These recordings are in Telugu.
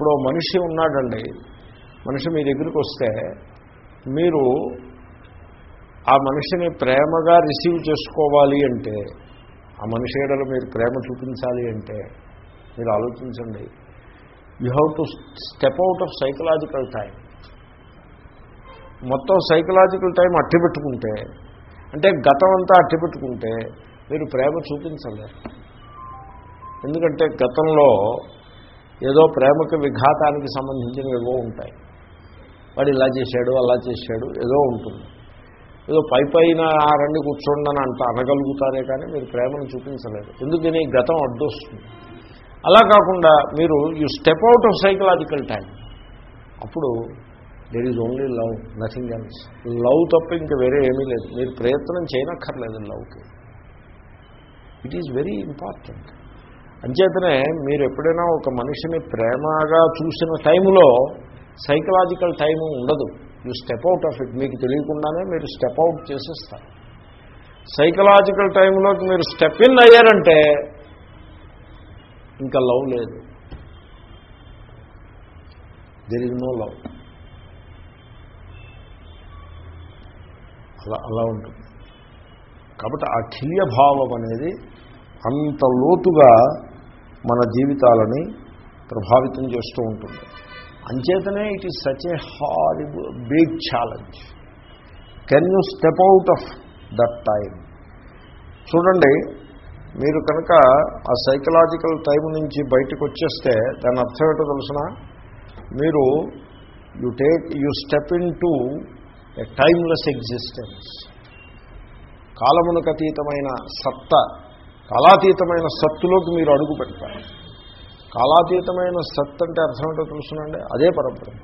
ఇప్పుడు మనిషి ఉన్నాడండి. మనిషి మీ దగ్గరికి వస్తే మీరు ఆ మనిషిని ప్రేమగా రిసీవ్ చేసుకోవాలి అంటే ఆ మనిషి ఏడలో మీరు ప్రేమ చూపించాలి అంటే మీరు ఆలోచించండి. You have to step out of psychological time. మొత్తం సైకలాజికల్ టైం అట్టి పెట్టుకుంటే అంటే గతం అంతా అట్టి పెట్టుకుంటే మీరు ప్రేమ చూపించలేరు. ఎందుకంటే గతంలో ఏదో ప్రేమకు విఘాతానికి సంబంధించినవి ఏవో ఉంటాయి. వాడు ఇలా చేశాడు అలా చేశాడు ఏదో ఉంటుంది. ఏదో పై పైన ఆ రండి కూర్చోండి అని అంట అనగలుగుతారే కానీ మీరు ప్రేమను చూపించలేదు. ఎందుకని? గతం అడ్డొస్తుంది. అలా కాకుండా మీరు you step out of psychological time అప్పుడు there is only love nothing else love తప్ప ఇంకా వేరే ఏమీ లేదు. మీరు ప్రయత్నం చేయనక్కర్లేదు లవ్కి. ఇట్ ఈజ్ వెరీ ఇంపార్టెంట్ అంచేతనే మీరు ఎప్పుడైనా ఒక మనిషిని ప్రేమగా చూసిన టైంలో సైకలాజికల్ టైం ఉండదు. You step out of it. మీకు తెలియకుండానే మీరు స్టెప్ అవుట్ చేసేస్తారు. సైకలాజికల్ టైంలోకి మీరు స్టెప్ ఇన్ అయ్యారంటే ఇంకా లవ్ లేదు. దెర్ ఇస్ నో లవ్ అలా అలా ఉంటుంది. కాబట్టి అఖిల్య భావం అనేది అంత లోతుగా మన జీవితాలని ప్రభావితం చేస్తూ ఉంటుంది. అంచేతనే it is such a horrible big challenge can you step out of that time చూడండి మీరు కనుక ఆ సైకలాజికల్ టైం నుంచి బయటకు వచ్చేస్తే దాని అర్థం ఏంటో తెలుసిన? మీరు you take you step into a timeless existence కాలమునకు అతీతమైన సత్త కాలాతీతమైన సత్తులోకి మీరు అడుగు పెడతారు కాలాతీతమైన సత్ అంటే అర్థమేటో తెలుసునండి? అదే పరబ్రహ్మ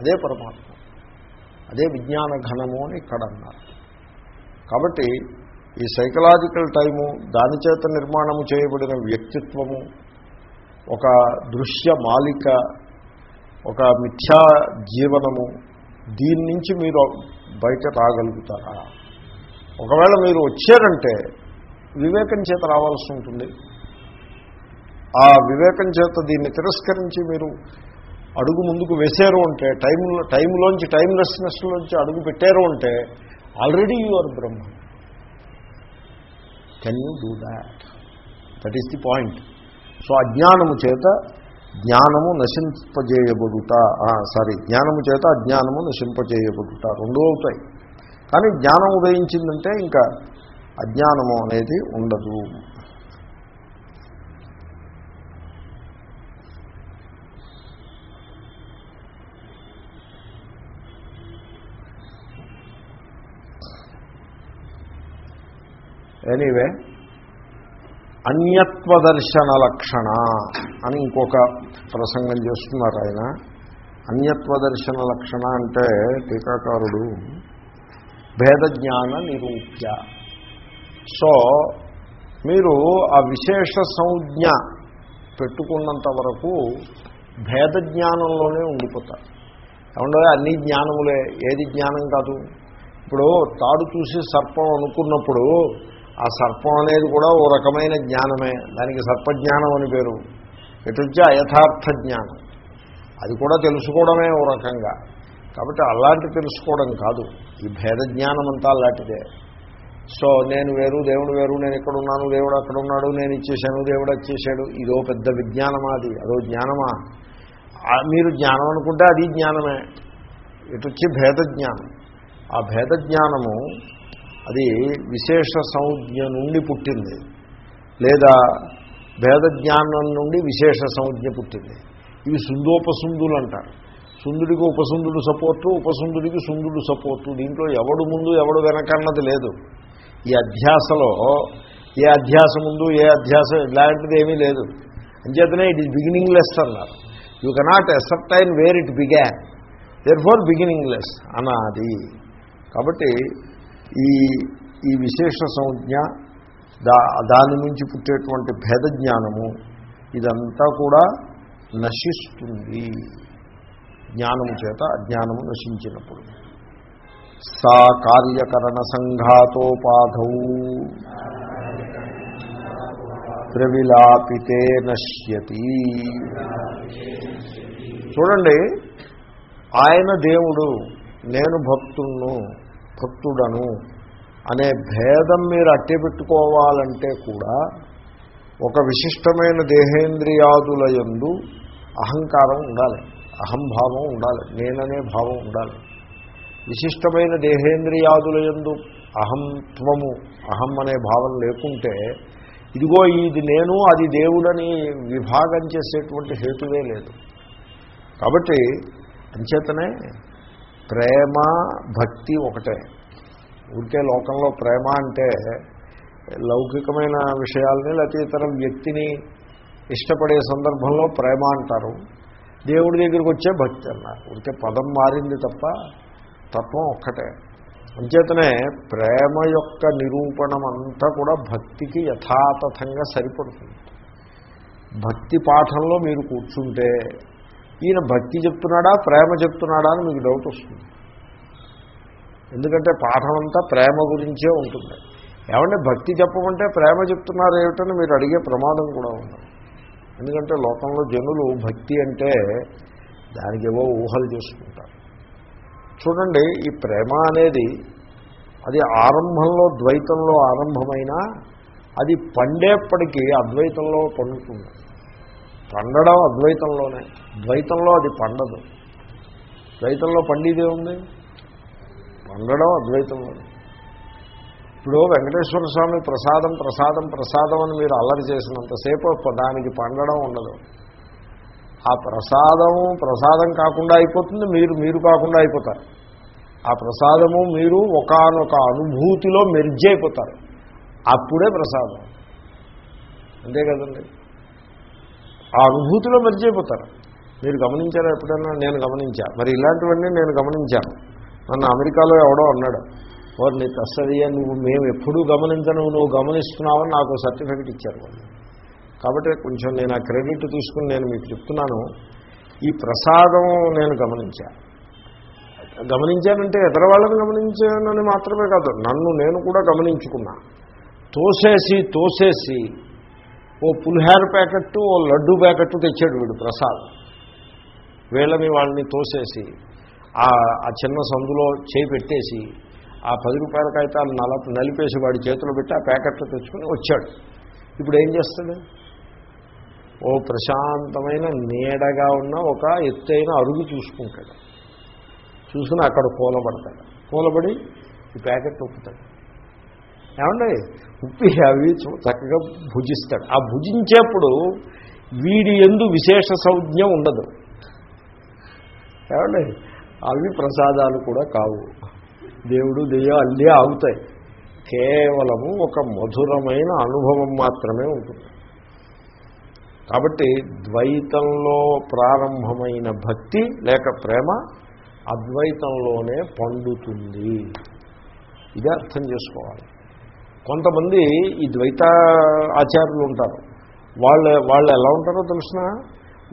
అదే పరమాత్మ అదే విజ్ఞాన ఘనము అని ఇక్కడ అన్నారు. కాబట్టి ఈ సైకలాజికల్ టైము దాని చేత నిర్మాణము చేయబడిన వ్యక్తిత్వము ఒక దృశ్య మాలిక ఒక మిథ్యా జీవనము దీని నుంచి మీరు బయట రాగలుగుతారా? ఒకవేళ మీరు వచ్చారంటే వివేకం చేత రావాల్సి ఉంటుంది. ఆ వివేకం చేత దీన్ని తిరస్కరించి మీరు అడుగు ముందుకు వేశారు అంటే టైంలో టైంలోంచి టైంలెస్నెస్లోంచి అడుగు పెట్టారు అంటే already you are Brahma. Can you do that? That is the point so అజ్ఞానము చేత జ్ఞానము నశింపజేయబడుట. సారీ జ్ఞానము చేత అజ్ఞానము నశింపజేయబడుట. రెండు అవుతాయి. కానీ జ్ఞానం ఉదయించిందంటే ఇంకా అజ్ఞానము అనేది ఉండదు. ఎనీవే అన్యత్వదర్శన లక్షణ అని ఇంకొక ప్రసంగం చేస్తున్నారు ఆయన. అన్యత్వదర్శన లక్షణ అంటే టీకాకారుడు భేదజ్ఞాన నిరూప్య. సో మీరు ఆ విశేష సంజ్ఞ పెట్టుకున్నంత వరకు భేద జ్ఞానంలోనే ఉండిపోతారు. ఏమంటే అన్ని జ్ఞానములే. ఏది జ్ఞానం కాదు? ఇప్పుడు తాడు చూసి సర్పం అనుకున్నప్పుడు ఆ సర్పం అనేది కూడా ఓ రకమైన జ్ఞానమే. దానికి సర్పజ్ఞానం అని పేరు. ఎటు వచ్చి అయథార్థ జ్ఞానం. అది కూడా తెలుసుకోవడమే ఓ రకంగా. కాబట్టి అలాంటి తెలుసుకోవడం కాదు. ఈ భేద జ్ఞానం అంతా అలాంటిదే. సో నేను వేరు దేవుడు వేరు నేను ఇక్కడ ఉన్నాను దేవుడు అక్కడ ఉన్నాడు నేను ఇచ్చేశాను దేవుడు వచ్చేసాడు ఇదో పెద్ద విజ్ఞానమా అది? అదో జ్ఞానమా? మీరు జ్ఞానం అనుకుంటే అది జ్ఞానమే. ఇటు వచ్చి భేద జ్ఞానం ఆ భేద జ్ఞానము అది విశేష సంజ్ఞ నుండి పుట్టింది. లేదా భేద జ్ఞానం నుండి విశేష సంజ్ఞ పుట్టింది. ఇవి సుందోపసుందులు అంటారు. సుందుడికి ఉపసుందుడు సపోర్టు ఉపసుందుడికి సుందుడు సపోర్టు. దీంట్లో ఎవడు ముందు ఎవడు వెనకన్నది లేదు. ఈ అధ్యాసలో ఏ అధ్యాస ముందు ఏ అధ్యాస ఇలాంటిది ఏమీ లేదు. అంచేతనే ఇట్ ఈజ్ బిగినింగ్ లెస్ అన్నారు. You cannot ascertain where it began therefore beginningless అనాది. కాబట్టి ఈ ఈ విశేష సంజ్ఞ దా దాని నుంచి పుట్టేటువంటి భేద జ్ఞానము ఇదంతా కూడా నశిస్తుంది. జ్ఞానము చేత అజ్ఞానము నశించినప్పుడు. సా కార్యకరణ సంఘాతోపాధౌ ప్రవిలాపితే నశ్యతి చూడండి ఆయన దేవుడు నేను భక్తును భక్తుడను అనే భేదం మీరు అట్టే పెట్టుకోవాలంటే కూడా ఒక విశిష్టమైన దేహేంద్రియాదుల యందు అహంకారం ఉండాలి అహంభావం ఉండాలి నేననే భావం ఉండాలి. విశిష్టమైన దేహేంద్రియాదుల ఎందు అహం త్వము అహం అనే భావం లేకుంటే ఇదిగో ఇది నేను అది దేవుడని విభాగం చేసేటువంటి హేతువే లేదు. కాబట్టి అంచేతనే ప్రేమ భక్తి ఒకటే. ఊరికే లోకంలో ప్రేమ అంటే లౌకికమైన విషయాల్ని లేకపోతే ఇతర వ్యక్తిని ఇష్టపడే సందర్భంలో ప్రేమ అంటారు. దేవుడి దగ్గరికి వచ్చే భక్తి అన్నారు. ఉంటే పదం మారింది తప్ప తత్వం ఒక్కటే. అంచేతనే ప్రేమ యొక్క నిరూపణం అంతా కూడా భక్తికి యథాతథంగా సరిపడుతుంది. భక్తి పాఠంలో మీరు కూర్చుంటే ఈయన భక్తి చెప్తున్నాడా ప్రేమ చెప్తున్నాడా అని మీకు డౌట్ వస్తుంది. ఎందుకంటే పాఠం అంతా ప్రేమ గురించే ఉంటుంది. ఏమంటే భక్తి చెప్పమంటే ప్రేమ చెప్తున్నారు ఏమిటని మీరు అడిగే ప్రమాదం కూడా ఉంది ఎందుకంటే లోకంలో జనులు భక్తి అంటే దానికి ఏవో ఊహలు చేసుకుంటారు. చూడండి ఈ ప్రేమ అనేది అది ఆరంభంలో ద్వైతంలో ఆరంభమైనా అది పండేప్పటికీ అద్వైతంలో పండుతుంది. పండడం అద్వైతంలోనే. ద్వైతంలో అది పండదు. ద్వైతంలో పండిదే ఉంది పండడం అద్వైతంలోనే. ఇప్పుడు వెంకటేశ్వర స్వామి ప్రసాదం ప్రసాదం ప్రసాదం అని మీరు అల్లరి చేసినంతసేపు దానికి పండడం ఉండదు. ఆ ప్రసాదం ప్రసాదం కాకుండా అయిపోతుంది మీరు మీరు కాకుండా అయిపోతారు. ఆ ప్రసాదము మీరు ఒకనొక అనుభూతిలో మెర్జ్ అయిపోతారు. అప్పుడే ప్రసాదం. అంతే కదండి? ఆ అనుభూతిలో మెర్జ్ అయిపోతారు. మీరు గమనించారా ఎప్పుడైనా? నేను గమనించా. మరి ఇలాంటివన్నీ నేను గమనించాను. నన్ను అమెరికాలో ఎవడో అన్నాడు. వారు నీకు తస్సదియా నువ్వు మేము ఎప్పుడూ గమనించను నువ్వు గమనిస్తున్నావని నాకు సర్టిఫికెట్ ఇచ్చారు వాళ్ళు. కాబట్టి కొంచెం నేను ఆ క్రెడిట్ తీసుకుని నేను మీకు చెప్తున్నాను. ఈ ప్రసాదం నేను గమనించా. గమనించానంటే ఇతర వాళ్ళని గమనించానని మాత్రమే కాదు నన్ను నేను కూడా గమనించుకున్నా. తోసేసి తోసేసి ఓ పులిహార ప్యాకెట్ ఓ లడ్డు ప్యాకెట్ తెచ్చాడు వీడు ప్రసాద్. వీళ్ళని వాళ్ళని తోసేసి ఆ చిన్న సందులో చేయి పెట్టేసి ఆ పది రూపాయల కాగితాలు నల నలిపేసి వాడి చేతిలో పెట్టి ఆ ప్యాకెట్లు తెచ్చుకుని వచ్చాడు. ఇప్పుడు ఏం చేస్తాడు? ఓ ప్రశాంతమైన నీడగా ఉన్న ఒక ఎత్తైన అరుగు చూసుకుంటాడు. చూసుకుని అక్కడ కూలబడతాడు. కూలబడి ఈ ప్యాకెట్ ఉప్పుతాడు ఏమండి? ఉప్పి అవి చక్కగా భుజిస్తాడు. ఆ భుజించేప్పుడు వీడి ఎందు విశేష సంజ్ఞ ఉండదు. ఏమండి? అవి ప్రసాదాలు కూడా కావు. దేవుడు దెయ్యం అల్లే ఆగుతాయి. కేవలము ఒక మధురమైన అనుభవం మాత్రమే ఉంటుంది. కాబట్టి ద్వైతంలో ప్రారంభమైన భక్తి లేక ప్రేమ అద్వైతంలోనే పండుతుంది. ఇది అర్థం చేసుకోవాలి. కొంతమంది ఈ ద్వైత ఆచార్యులు ఉంటారు. వాళ్ళు వాళ్ళు ఎలా ఉంటారో తెలిసిన?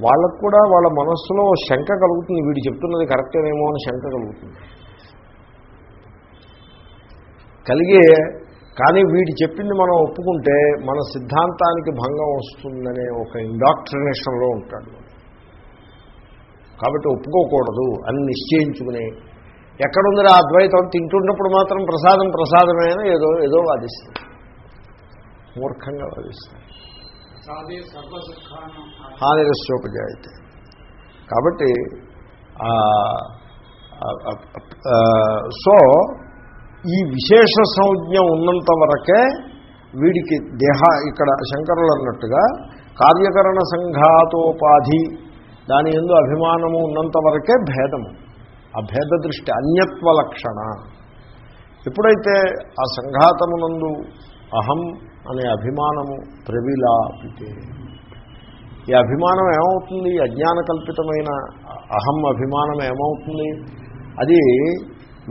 వాళ్ళకు కూడా వాళ్ళ మనస్సులో శంక కలుగుతుంది. వీడు చెప్తున్నది కరెక్టేనేమో అని శంక కలుగుతుంది. కలిగే కానీ వీడు చెప్పింది మనం ఒప్పుకుంటే మన సిద్ధాంతానికి భంగం వస్తుందనే ఒక ఇండాక్ట్రినేషన్లో ఉంటాడు. కాబట్టి ఒప్పుకోకూడదు అని నిశ్చయించుకుని ఎక్కడుందిరా అద్వైతం? తింటున్నప్పుడు మాత్రం ప్రసాదం ప్రసాదమే ఏదో ఏదో వాదిస్తుంది మూర్ఖంగా వాదిస్తుంది హానిరస్యోపజాయితే. కాబట్టి సో ఈ విశేష సంజ్ఞ ఉన్నంత వరకే వీడికి దేహ ఇక్కడ శంకరులు అన్నట్టుగా కార్యకరణ సంఘాతోపాధి దాని ఎందు అభిమానము ఉన్నంత వరకే భేదము ఆ భేద దృష్టి అన్యత్వ లక్షణ. ఎప్పుడైతే ఆ సంఘాతమునందు అహం అనే అభిమానము ప్రవిలాపితే ఈ అభిమానం ఏమవుతుంది? అజ్ఞాన కల్పితమైన అహం అభిమానం ఏమవుతుంది? అది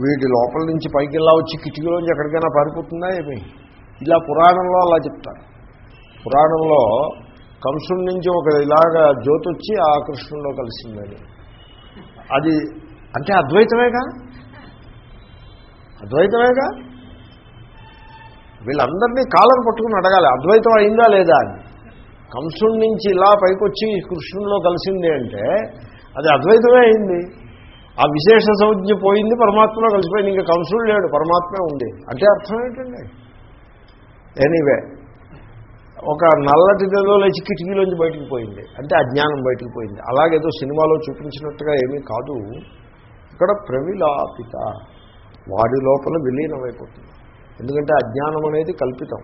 వీటి లోపల నుంచి పైకి ఇలా వచ్చి కిటికీలోంచి ఎక్కడికైనా పారిపోతుందా ఏమి? ఇలా పురాణంలో అలా చెప్తారు. పురాణంలో కంసుడి నుంచి ఒక ఇలాగా జ్యోతి వచ్చి ఆ కృష్ణుల్లో కలిసిందని అది. అంటే అద్వైతమేగా? అద్వైతమేగా? వీళ్ళందరినీ కాలం పట్టుకుని అడగాలి అద్వైతం అయిందా లేదా అని. కంసుడి నుంచి ఇలా పైకొచ్చి కృష్ణుల్లో కలిసింది అంటే అది అద్వైతమే అయింది. ఆ విశేష సంజ్ఞ పోయింది పరమాత్మలో కలిసిపోయింది ఇంకా కంసుడు లేడు పరమాత్మే ఉంది. అంటే అర్థం ఏంటండి? ఎనీవే ఒక నల్లటి గదిలో లేచి కిటికీలోంచి బయటికి పోయింది. అంటే అజ్ఞానం బయటికి పోయింది. అలాగేదో సినిమాలో చూపించినట్టుగా ఏమీ కాదు. ఇక్కడ ప్రవిలాపిత. వాడి లోపల విలీనమైపోతుంది. ఎందుకంటే అజ్ఞానం అనేది కల్పితం.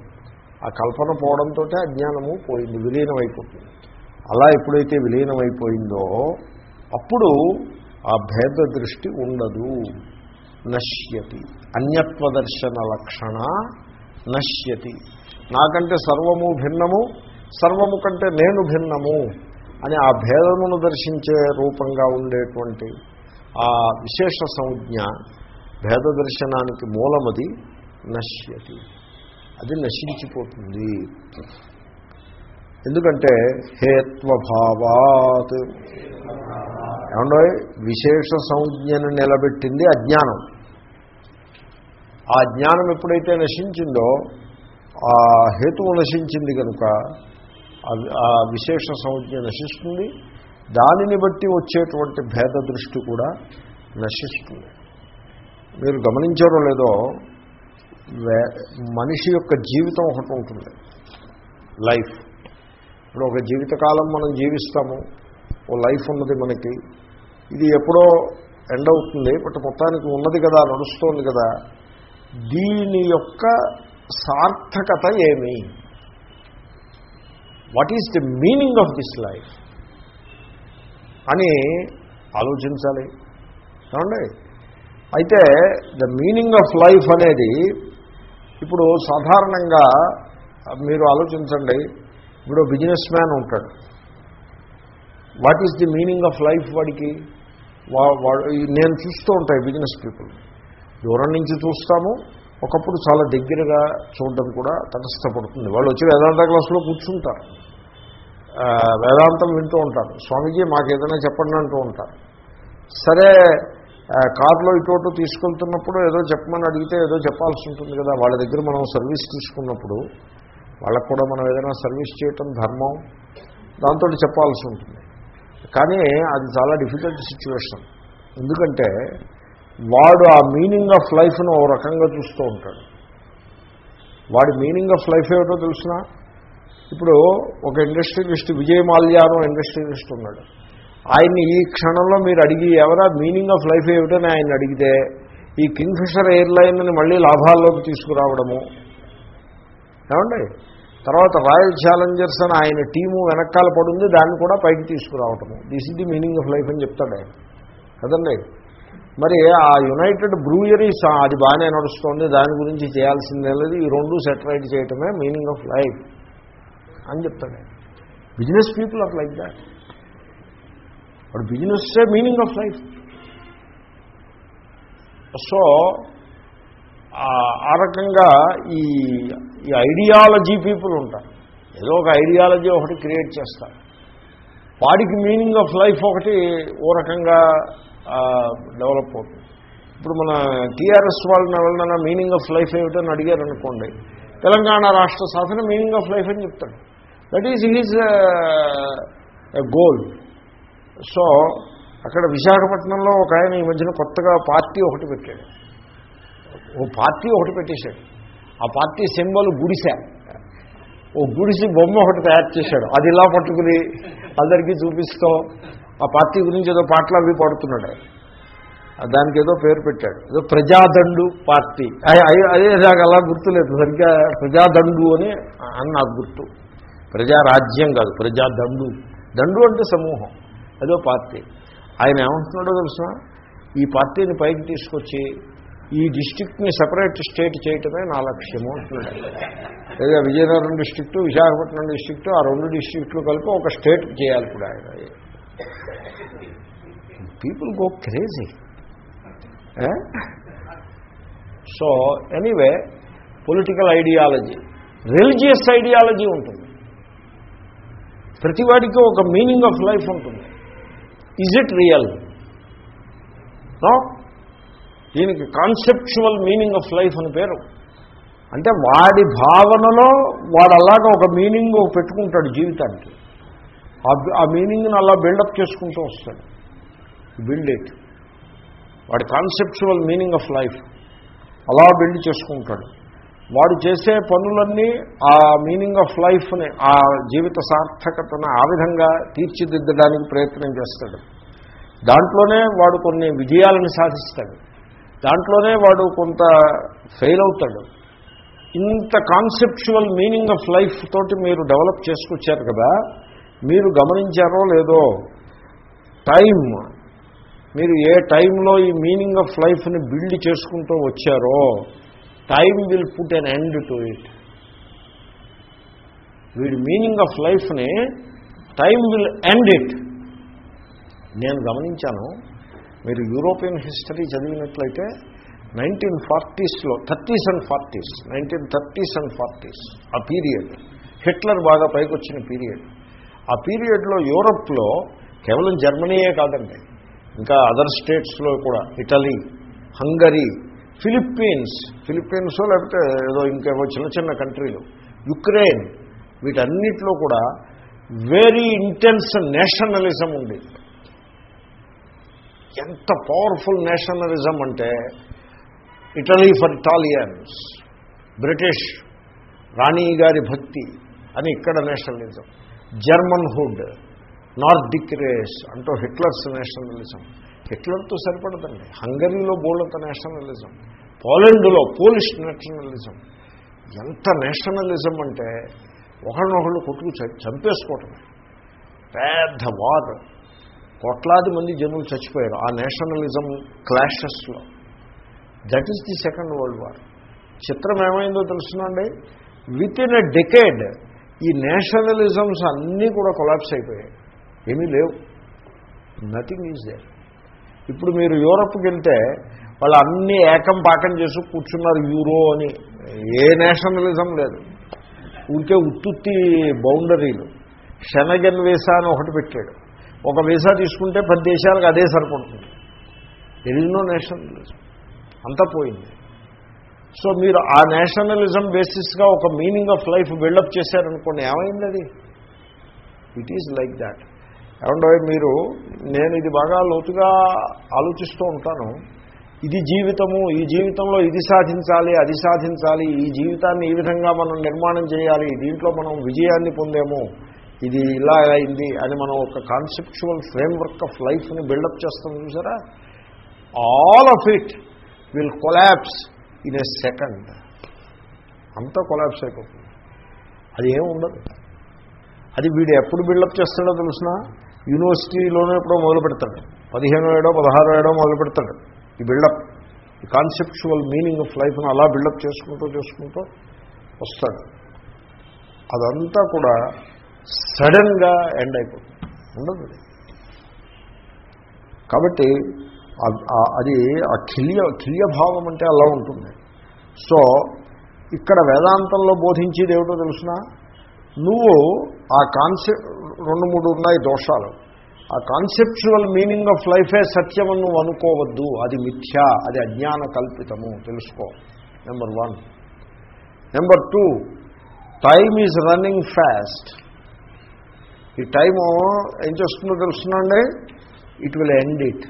ఆ కల్పన పోవడంతో అజ్ఞానము పోయింది విలీనమైపోతుంది. అలా ఎప్పుడైతే విలీనమైపోయిందో అప్పుడు ఆ భేద దృష్టి ఉండదు. నశ్యతి. అన్యత్వ దర్శన లక్షణ నశ్యతి. నాకంటే సర్వము భిన్నము సర్వము కంటే నేను భిన్నము అని ఆ భేదమును దర్శించే రూపంగా ఉండేటువంటి ఆ విశేష సంజ్ఞ భేద దర్శనానికి మూలమది నశ్యతి. అది నశించిపోతుంది. ఎందుకంటే హేత్వభావాత్. ఏమండో విశేష సంజ్ఞను నిలబెట్టింది అజ్ఞానం. ఆ జ్ఞానం ఎప్పుడైతే నశించిందో ఆ హేతువు నశించింది కనుక ఆ విశేష సంజ్ఞ నశిస్తుంది. దానిని బట్టి వచ్చేటువంటి భేద దృష్టి కూడా నశిస్తుంది. మీరు గమనించారో లేదో మనిషి యొక్క జీవితం ఒకటి ఉంటుంది. లైఫ్. ఇప్పుడు ఒక జీవితకాలం మనం జీవిస్తాము. ఓ లైఫ్ ఉన్నది మనకి. ఇది ఎప్పుడో ఎండ్ అవుతుంది బట్ మొత్తానికి ఉన్నది కదా నడుస్తోంది కదా. దీని యొక్క సార్థకత ఏమి? What is the meaning of this life అని ఆలోచించాలి. ఏమండి? అయితే ద మీనింగ్ ఆఫ్ లైఫ్ అనేది ఇప్పుడు సాధారణంగా మీరు ఆలోచించండి. ఇప్పుడు బిజినెస్ మ్యాన్ ఉంటాడు. What is the meaning of life వాడికి? నేను చూస్తూ ఉంటాయి బిజినెస్ పీపుల్ దూరం నుంచి చూస్తాము. ఒకప్పుడు చాలా దగ్గరగా చూడడం కూడా తటస్థపడుతుంది. వాళ్ళు వచ్చి వేదాంత క్లాసులో కూర్చుంటారు. వేదాంతం వింటూ ఉంటారు. స్వామీజీ మాకు ఏదైనా చెప్పండి అంటూ ఉంటారు. సరే కారులో ఇటు తీసుకెళ్తున్నప్పుడు ఏదో చెప్పమని అడిగితే ఏదో చెప్పాల్సి ఉంటుంది కదా. వాళ్ళ దగ్గర మనం సర్వీస్ తీసుకున్నప్పుడు వాళ్ళకు కూడా మనం ఏదైనా సర్వీస్ చేయటం ధర్మం. దాంతో చెప్పాల్సి ఉంటుంది. కానీ అది చాలా డిఫికల్ట్ సిచ్యువేషన్ ఎందుకంటే వాడు ఆ మీనింగ్ ఆఫ్ లైఫ్ను ఓ రకంగా చూస్తూ ఉంటాడు. వాడి మీనింగ్ ఆఫ్ లైఫ్ ఏమిటో తెలిసిన? ఇప్పుడు ఒక ఇండస్ట్రియలిస్ట్ విజయ్ మాల్యాను ఇండస్ట్రియలిస్ట్ ఉన్నాడు. ఆయన్ని ఈ క్షణంలో మీరు అడిగి ఎవరా మీనింగ్ ఆఫ్ లైఫ్ ఏమిటని ఆయన అడిగితే ఈ కింగ్ఫిషర్ ఎయిర్లైన్ని మళ్ళీ లాభాల్లోకి తీసుకురావడము. ఏమండి? తర్వాత రాయల్ ఛాలెంజర్స్ అని ఆయన టీము వెనకాల పడుంది దాన్ని కూడా పైకి తీసుకురావటము. This is the meaning of life అని చెప్తాడు ఆయన. కదండి? మరి ఆ యునైటెడ్ బ్రూయరీస్ అది బాగానే నడుస్తుంది దాని గురించి చేయాల్సిందే లేదు ఈ రెండు సెటరైట్ చేయటమే మీనింగ్ ఆఫ్ లైఫ్ అని చెప్తాడు business people of like that వాడు బిజినెస్సే మీనింగ్ ఆఫ్ లైఫ్ సో ఆ రకంగా ఈ ఈ ఐడియాలజీ పీపుల్ ఉంటారు. ఏదో ఒక ఐడియాలజీ ఒకటి క్రియేట్ చేస్తారు. వాడికి మీనింగ్ ఆఫ్ లైఫ్ ఒకటి ఓ రకంగా డెవలప్ అవుతుంది. ఇప్పుడు మన టీఆర్ఎస్ వాళ్ళని ఎవరినైనా మీనింగ్ ఆఫ్ లైఫ్ ఏమిటని అడిగారు అనుకోండి తెలంగాణ రాష్ట్ర సాధన మీనింగ్ ఆఫ్ లైఫ్ అని చెప్తాడు. That is his goal so అక్కడ విశాఖపట్నంలో ఒక ఆయన ఈ మధ్యన కొత్తగా పార్టీ ఒకటి పెట్టాడు. ఓ పార్టీ ఒకటి పెట్టేశాడు. ఆ పార్టీ సింబల్ గుడిసె. ఓ గుడిసి బొమ్మ ఒకటి తయారు చేశాడు. అది ఇలా పట్టుకుని అందరికీ చూపిస్తూ ఆ పార్టీ గురించి ఏదో పాటలు అవి పడుతున్నాడు దానికి ఏదో పేరు పెట్టాడు. ఏదో ప్రజాదండు పార్టీ. అదే నాకు అలా గుర్తులేదు. సరిగ్గా ప్రజాదండు అని అని నాకు గుర్తు. ప్రజారాజ్యం కాదు ప్రజాదండు. దండు అంటే సమూహం. అదో పార్టీ. ఆయన ఏమంటున్నాడో తెలుసిన ఈ పార్టీని పైకి తీసుకొచ్చి ఈ డిస్టిక్ని సపరేట్ స్టేట్ చేయటమే నా లక్ష్యము అంటున్నాడు. లేదా విజయనగరం డిస్టిక్టు విశాఖపట్నం డిస్టిక్టు ఆ రెండు డిస్టిక్ట్లు కలిపి ఒక స్టేట్ చేయాలి కూడా ఆయన. People go crazy so anyway political ideology religious ideology ఉంటుంది. ప్రతివాడికి ఒక మీనింగ్ ఆఫ్ లైఫ్ ఉంటుంది. ఈజ్ ఇట్ రియల్ నో దీనికి కాన్సెప్చువల్ మీనింగ్ ఆఫ్ లైఫ్ అని పేరు. అంటే వాడి భావనలో వాడు అలాగా ఒక మీనింగ్ పెట్టుకుంటాడు జీవితానికి. ఆ మీనింగ్ని అలా బిల్డప్ చేసుకుంటూ వస్తాడు. బిల్డ్ ఇట్ వాడి కాన్సెప్చువల్ మీనింగ్ ఆఫ్ లైఫ్ అలా బిల్డ్ చేసుకుంటాడు. వాడు చేసే పనులన్నీ ఆ మీనింగ్ ఆఫ్ లైఫ్ని ఆ జీవిత సార్థకతను ఆ విధంగా తీర్చిదిద్దడానికి ప్రయత్నం చేస్తాడు. దాంట్లోనే వాడు కొన్ని విజయాలను సాధిస్తాడు. దాంట్లోనే వాడు కొంత ఫెయిల్ అవుతాడు. ఇంత కాన్సెప్చువల్ మీనింగ్ ఆఫ్ లైఫ్ తోటి మీరు డెవలప్ చేసుకొచ్చారు కదా మీరు గమనించారో లేదో టైం మీరు ఏ టైంలో ఈ మీనింగ్ ఆఫ్ లైఫ్ని బిల్డ్ చేసుకుంటూ వచ్చారో time will put an end to it. వీడి మీనింగ్ ఆఫ్ లైఫ్ని టైం విల్ ఎండ్ ఇట్. నేను గమనించాను మీరు యూరోపియన్ హిస్టరీ చదివినట్లయితే nineteen ఫార్టీస్లో thirties and forties nineteen thirties and forties ఆ పీరియడ్. హిట్లర్ బాగా పైకొచ్చిన పీరియడ్. ఆ పీరియడ్లో యూరప్లో కేవలం జర్మనీయే కాదండి ఇంకా అదర్ స్టేట్స్లో కూడా ఇటలీ హంగరీ ఫిలిప్పీన్స్ ఫిలిప్పీన్స్ లేకపోతే ఏదో ఇంకేవో చిన్న చిన్న కంట్రీలు యుక్రెయిన్ వీటన్నిటిలో కూడా వెరీ ఇంటెన్స్ నేషనలిజం ఉంది. ఎంత పవర్ఫుల్ నేషనలిజం అంటే ఇటలీ ఫర్ ఇటాలియన్స్ బ్రిటిష్ రాణి గారి భక్తి అని ఇక్కడ nationalism German hood Nordic race అంటూ హిట్లర్స్ నేషనలిజం హిట్లర్తో సరిపడదండి. హంగరీలో బోల్డంత నేషనలిజం పోలాండ్లో పోలిష్ నేషనలిజం ఎంత నేషనలిజం అంటే ఒకరినొకళ్ళు కొట్టుకు చంపేసుకోవటమే. పెద్ద వార్ కోట్లాది మంది జనులు చచ్చిపోయారు. ఆ nationalism క్లాషెస్లో that is the second world war చిత్రం ఏమైందో తెలుసునండి? విత్ ఇన్ ఎ డెకేడ్ ఈ నేషనలిజమ్స్ అన్నీ కూడా కొలాప్స్ అయిపోయాయి. ఏమీ లేవు. నథింగ్ ఈజ్ దే ఇప్పుడు మీరు యూరప్కి వెళ్తే వాళ్ళు అన్ని ఏకం పాకం చేసి కూర్చున్నారు యూరో అని. ఏ నేషనలిజం లేదు. ఊరికే ఉత్తుత్తి బౌండరీలు. షెనగన్ వేసా అని ఒకటి పెట్టాడు. ఒక వీసా తీసుకుంటే పది దేశాలకు అదే సరిపడుతుంది. దెర్ నేషనలిజం అంతా పోయింది. సో మీరు ఆ నేషనలిజం బేసిస్గా ఒక మీనింగ్ ఆఫ్ లైఫ్ బిల్డప్ చేశారనుకోండి ఏమైంది అది? ఇట్ ఈజ్ లైక్ దాట్ ఏమంటే మీరు నేను ఇది బాగా లోతుగా ఆలోచిస్తూ ఉంటాను. ఇది జీవితము ఈ జీవితంలో ఇది సాధించాలి అది సాధించాలి ఈ జీవితాన్ని ఈ విధంగా మనం నిర్మాణం చేయాలి దీంట్లో మనం విజయాన్ని పొందేము ఇది ఇలా అయింది అని మనం ఒక కాన్సెప్చువల్ ఫ్రేమ్వర్క్ ఆఫ్ లైఫ్ని బిల్డప్ చేస్తాం చూసారా? All of it will collapse in a second అంతా కొలాప్స్ అయిపోతుంది. అది ఏం ఉండదు. అది వీడు ఎప్పుడు బిల్డప్ చేస్తాడో తెలిసిన? యూనివర్సిటీలోనే ఎప్పుడో మొదలు పెడతాడు. పదిహేను ఏడో పదహారో ఏడో మొదలు పెడతాడు. ఈ బిల్డప్ ఈ కాన్సెప్చువల్ మీనింగ్ ఆఫ్ లైఫ్ను అలా బిల్డప్ చేసుకుంటూ చేసుకుంటూ వస్తాడు. అదంతా కూడా సడన్గా ఎండ్ అయిపోతుంది. ఉండదు కాబట్టి అది ఆ కిల్య కిల్యభావం అంటే అలా ఉంటుంది. సో ఇక్కడ వేదాంతంలో బోధించేది ఏమిటో తెలుసిన? నువ్వు ఆ కాన్సెప్ట్ రెండు మూడు ఉన్నాయి దోషాలు. ఆ కాన్సెప్చువల్ మీనింగ్ ఆఫ్ లైఫే సత్యమని నువ్వు అనుకోవద్దు. అది మిథ్య అది అజ్ఞాన కల్పితము. తెలుసుకో. Number one number two time is running fast ఈ టైము ఏం చేస్తుందో తెలుస్తుందండి? ఇట్ విల్ ఎండ్ ఇట్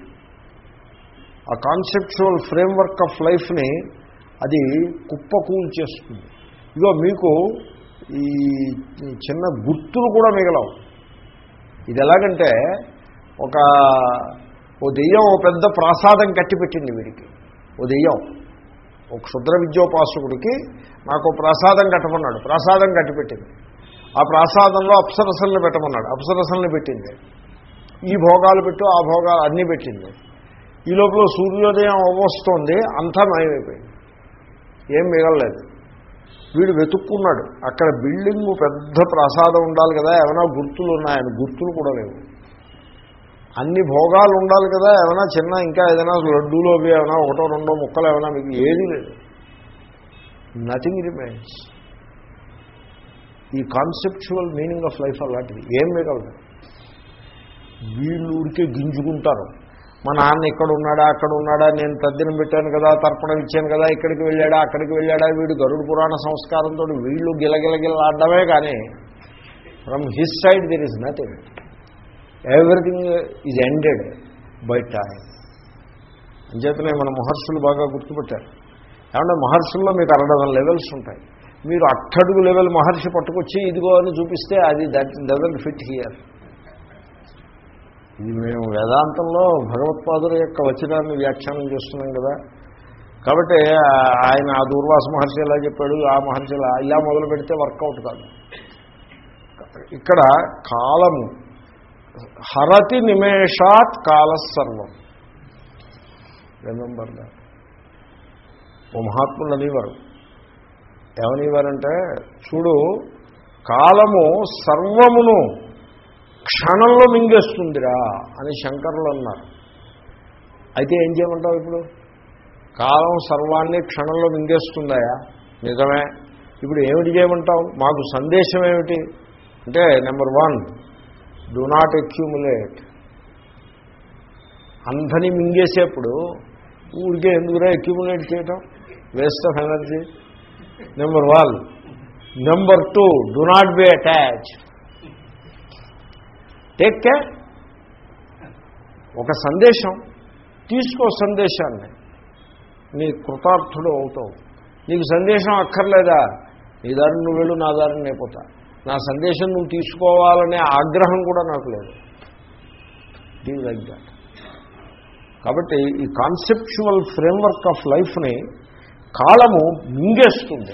ఆ కాన్సెప్చువల్ ఫ్రేమ్వర్క్ ఆఫ్ లైఫ్ని అది కుప్పకూల్ చేస్తుంది. ఇగో మీకు ఈ చిన్న గుర్తులు కూడా మిగలవు. ఇది ఎలాగంటే ఒక ఓ దెయ్యం ఓ పెద్ద ప్రాసాదం కట్టిపెట్టింది వీడికి. ఓ దెయ్యం. ఒక క్షుద్ర విద్యోపాసకుడికి నాకు ప్రసాదం కట్టమన్నాడు. ప్రసాదం కట్టిపెట్టింది. ఆ ప్రసాదంలో అప్సరసల్ని పెట్టమన్నాడు. అప్సరసల్ని పెట్టింది. ఈ భోగాలు పెట్టు ఆ భోగాలు అన్నీ పెట్టింది. ఈ లోపల సూర్యోదయం అవ్వస్తోంది అంతా మాయమైపోయింది. ఏం మిగలలేదు. వీడు వెతుక్కున్నాడు. అక్కడ బిల్డింగ్ పెద్ద ప్రసాదం ఉండాలి కదా ఏమైనా గుర్తులు ఉన్నాయని గుర్తులు కూడా లేవు. అన్ని భోగాలు ఉండాలి కదా ఏమైనా చిన్న ఇంకా ఏదైనా లడ్డూలోవి ఏమైనా ఒకటో రెండో ముక్కలు ఏమైనా మీకు ఏది లేదు. నథింగ్ రిమైన్స్ ఈ కాన్సెప్చువల్ మీనింగ్ ఆఫ్ లైఫ్ అలాంటిది. ఏం మిగలదు వీళ్ళు ఊరికే గింజుకుంటారు. మా నాన్న ఇక్కడ ఉన్నాడా అక్కడ ఉన్నాడా నేను తద్దినం పెట్టాను కదా తర్పణం ఇచ్చాను కదా ఇక్కడికి వెళ్ళాడా అక్కడికి వెళ్ళాడా వీడు గరుడు పురాణ సంస్కారంతో వీళ్ళు గిలగిలగిలాడమే కానీ from his side there is nothing everything is ended by time అంచేతనే మన మహర్షులు బాగా గుర్తుపెట్టారు. ఏమంటే మహర్షుల్లో మీకు అరడదన లెవెల్స్ ఉంటాయి. మీరు అట్టడుగు లెవెల్ మహర్షి పట్టుకొచ్చి ఇదిగో అని చూపిస్తే అది దట్ డజన్ ఫిట్ హియర్ ఇది మేము వేదాంతంలో భగవత్పాదుల యొక్క వచనాన్ని వ్యాఖ్యానం చేస్తున్నాం కదా. కాబట్టి ఆయన ఆ దూర్వాస మహర్షి ఎలా చెప్పాడు ఆ మహర్షి ఎలా ఇలా మొదలు పెడితే వర్కౌట్ కాదు. ఇక్కడ కాలము హరతి నిమేషాత్ కాల సర్వం రిమెంబర్ దాట్ ఓ మహాత్ములు అనేవారు. ఏమనేవారంటే చూడు కాలము సర్వమును క్షణంలో మింగేస్తుందిరా అని శంకరులు అన్నారు. అయితే ఏం చేయమంటావు ఇప్పుడు? కాలం సర్వాన్ని క్షణంలో మింగేస్తుందాయా? నిజమే. ఇప్పుడు ఏమిటి చేయమంటావు? మాకు సందేశం ఏమిటి? అంటే number one do not accumulate అంధని మింగేసేప్పుడు ఊరికే ఎందుకురా అక్యూములేట్ చేయటం? Waste of energy. Number one number two do not be attach take care ఒక సందేశం. తీసుకో సందేశాన్ని. నీ కృతార్థుడు అవుతావు. నీకు సందేశం అక్కర్లేదా? నీ దారిని నువ్వు వెళ్ళు నా దారిని నేపోతా నా సందేశం నువ్వు తీసుకోవాలనే ఆగ్రహం కూడా నాకు లేదు. డీ లైక్ దాట్ కాబట్టి ఈ కాన్సెప్చువల్ ఫ్రేమ్వర్క్ ఆఫ్ లైఫ్ని కాలము మింగేస్తుంది.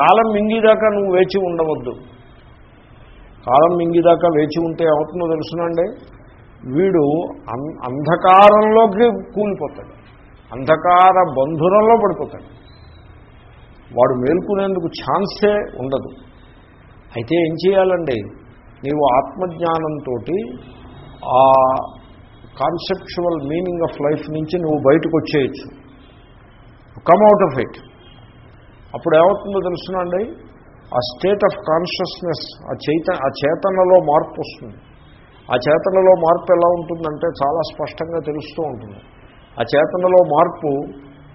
కాలం మింగిదాకా నువ్వు వేచి ఉండవద్దు. కాలం మింగిదాకా వేచి ఉంటే ఏమవుతుందో తెలుసునండి? వీడు అం- అంధకారంలోకి కూలిపోతాడు. అంధకార బంధురంలో పడిపోతాడు. వాడు మేల్కునేందుకు ఛాన్సే ఉండదు. అయితే ఏం చేయాలండి? నీవు ఆత్మజ్ఞానంతో ఆ కాన్సెప్చువల్ మీనింగ్ ఆఫ్ లైఫ్ నుంచి నువ్వు బయటకు వచ్చేయచ్చు కమ్ అవుట్ ఆఫ్ ఇట్ అప్పుడు ఏమవుతుందో తెలుసునండి? ఆ స్టేట్ ఆఫ్ కాన్షియస్నెస్ ఆ చైత ఆ చేతనలో మార్పు వస్తుంది. ఆ చేతనలో మార్పు ఎలా ఉంటుందంటే చాలా స్పష్టంగా తెలుస్తూ ఉంటుంది. ఆ చేతనలో మార్పు